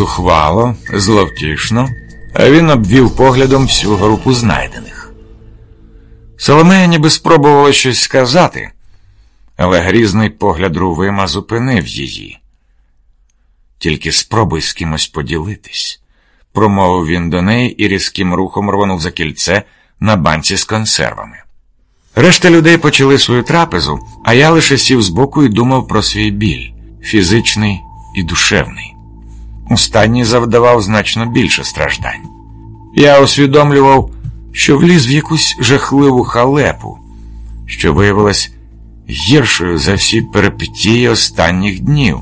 Зухвало, зловтішно, а він обвів поглядом всю групу знайдених. Соломея ніби спробувала щось сказати, але грізний погляд Рувима зупинив її. Тільки спробуй з кимось поділитись, промовив він до неї і різким рухом рвонув за кільце на банці з консервами. Решта людей почали свою трапезу, а я лише сів збоку і думав про свій біль фізичний і душевний. Останній завдавав значно більше страждань. Я усвідомлював, що вліз в якусь жахливу халепу, що виявилась гіршою за всі перипетії останніх днів.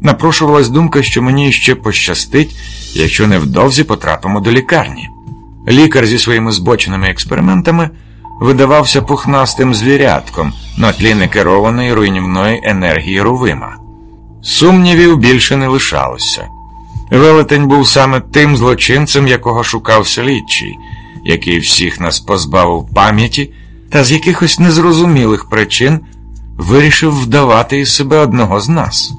Напрошувалась думка, що мені ще пощастить, якщо невдовзі потрапимо до лікарні. Лікар зі своїми збоченими експериментами видавався пухнастим звірятком на тлі некерованої руйнівної енергії Рувима. Сумнівів більше не лишалося. Велетень був саме тим злочинцем, якого шукав слідчий, який всіх нас позбавив пам'яті та з якихось незрозумілих причин вирішив вдавати із себе одного з нас.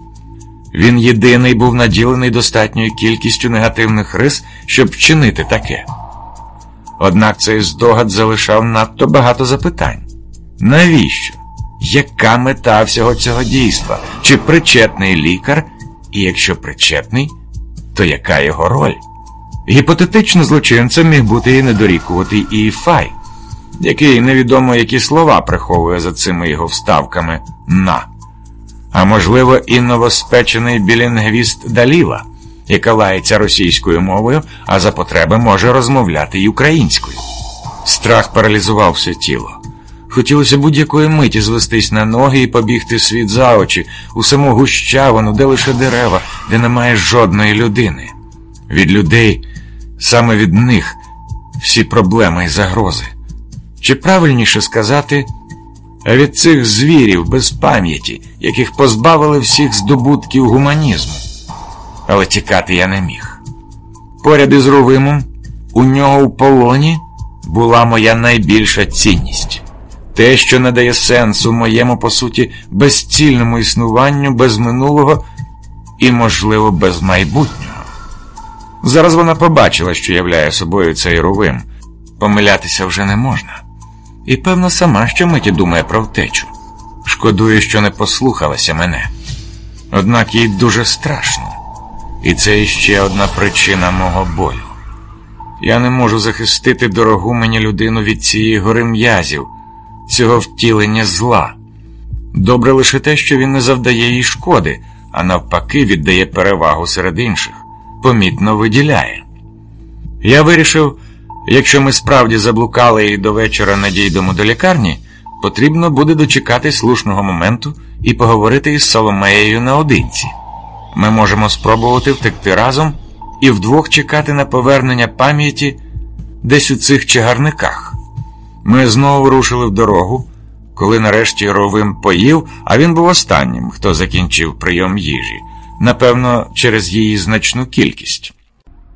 Він єдиний був наділений достатньою кількістю негативних рис, щоб вчинити таке. Однак цей здогад залишав надто багато запитань. Навіщо? Яка мета всього цього дійства? Чи причетний лікар? І якщо причетний, то яка його роль? Гіпотетично злочинцем міг бути і недорікуватий Іфай, який невідомо які слова приховує за цими його вставками на, а можливо, і новоспечений білінгвіст Даліла, яка лається російською мовою, а за потреби може розмовляти й українською. Страх паралізував все тіло. Хотілося будь-якої миті звестись на ноги і побігти світ за очі, у саму гущавину, де лише дерева, де немає жодної людини. Від людей, саме від них, всі проблеми і загрози. Чи правильніше сказати, від цих звірів без пам'яті, яких позбавили всіх здобутків гуманізму. Але тікати я не міг. Поряд із Рувимом, у нього у полоні була моя найбільша цінність. Те, що надає сенсу моєму, по суті, безцільному існуванню без минулого і, можливо, без майбутнього. Зараз вона побачила, що являє собою цей рувим. Помилятися вже не можна. І, певно, сама щомиті думає про втечу. Шкодує, що не послухалася мене. Однак їй дуже страшно. І це іще одна причина мого болю. Я не можу захистити дорогу мені людину від цієї гори м'язів цього втілення зла. Добре лише те, що він не завдає їй шкоди, а навпаки, віддає перевагу серед інших, помітно виділяє. Я вирішив, якщо ми справді заблукали і до вечора не дійдемо до лікарні, потрібно буде дочекати слушного моменту і поговорити із Соломеєю наодинці. Ми можемо спробувати втекти разом і вдвох чекати на повернення пам'яті десь у цих чагарниках. Ми знову рушили в дорогу, коли нарешті Ровим поїв, а він був останнім, хто закінчив прийом їжі, напевно, через її значну кількість.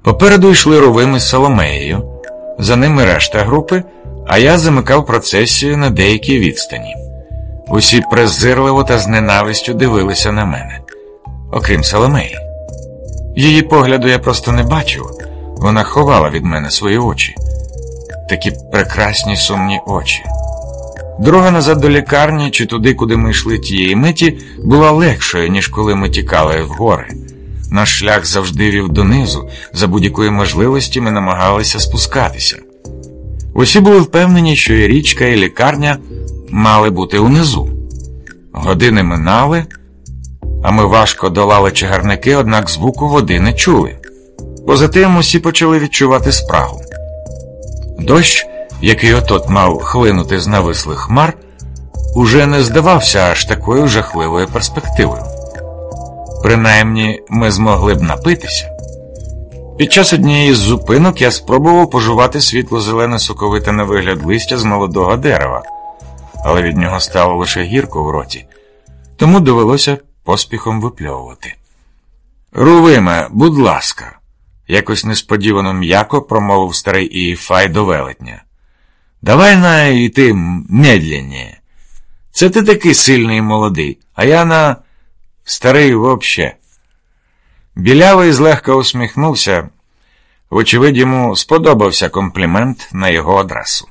Попереду йшли Ровим із Соломеєю, за ними решта групи, а я замикав процесію на деякій відстані. Усі презирливо та з ненавистю дивилися на мене, окрім Соломеї. Її погляду я просто не бачив, вона ховала від мене свої очі такі прекрасні сумні очі. Дорога назад до лікарні чи туди, куди ми йшли тієї миті, була легшою, ніж коли ми тікали в гори. Наш шлях завжди вів донизу, за будь-якої можливості ми намагалися спускатися. Усі були впевнені, що і річка, і лікарня мали бути унизу. Години минали, а ми важко долали чагарники, однак звуку води не чули. Поза тим усі почали відчувати спрагу. Дощ, який отот мав хлинути з навислих хмар, уже не здавався аж такою жахливою перспективою. Принаймні, ми змогли б напитися. Під час однієї з зупинок я спробував пожувати світло-зелене соковите на вигляд листя з молодого дерева, але від нього стало лише гірко в роті, тому довелося поспіхом випльовувати. Рувиме, будь ласка якось несподівано м'яко промовив старий Іфай до велетня. Давай на йти медленні. Це ти такий сильний і молодий, а я на старий вообще. Білявий злегка усміхнувся. Вочевидь, йому сподобався комплімент на його адресу.